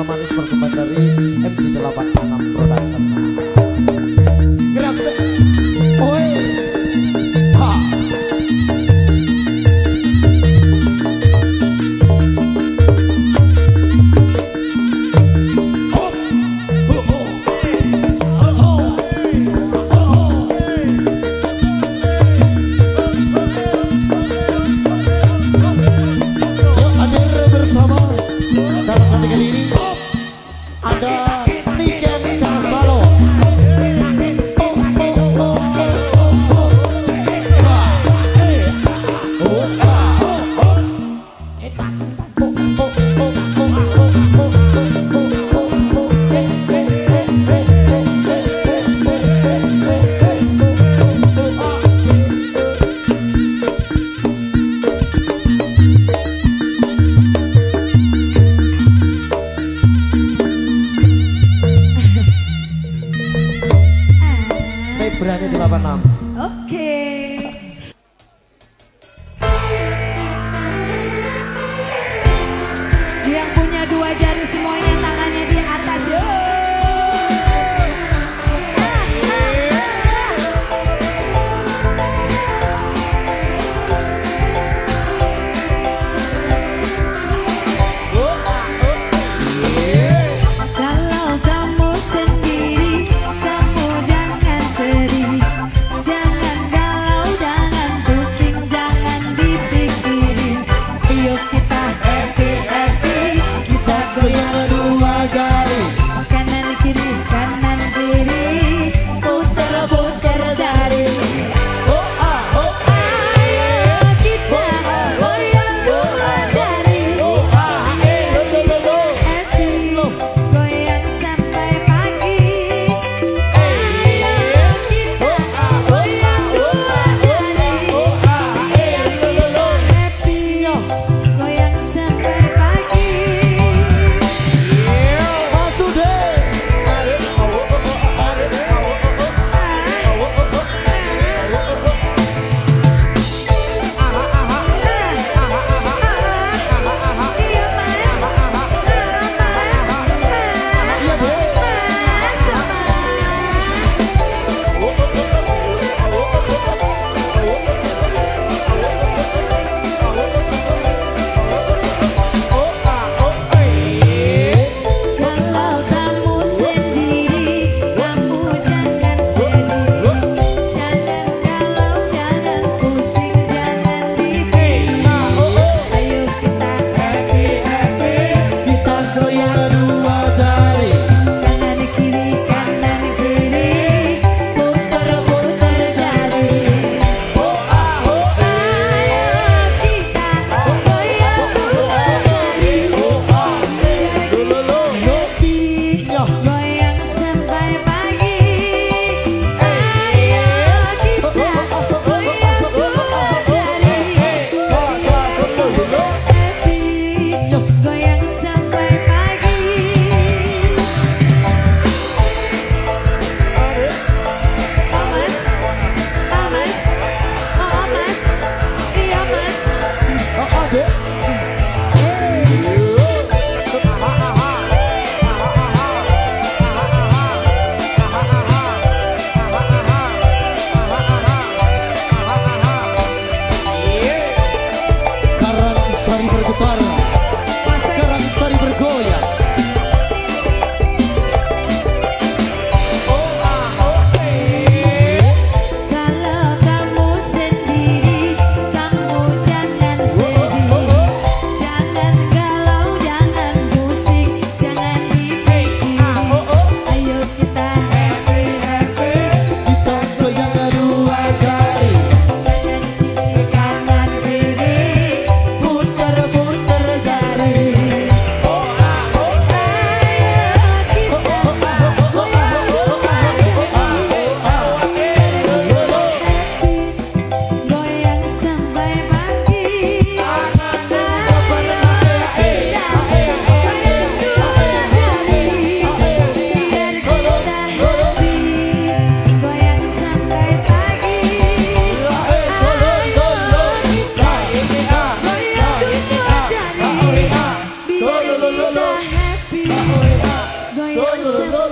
Manis persembahan dari MG8 好的。86. Ganhou o seu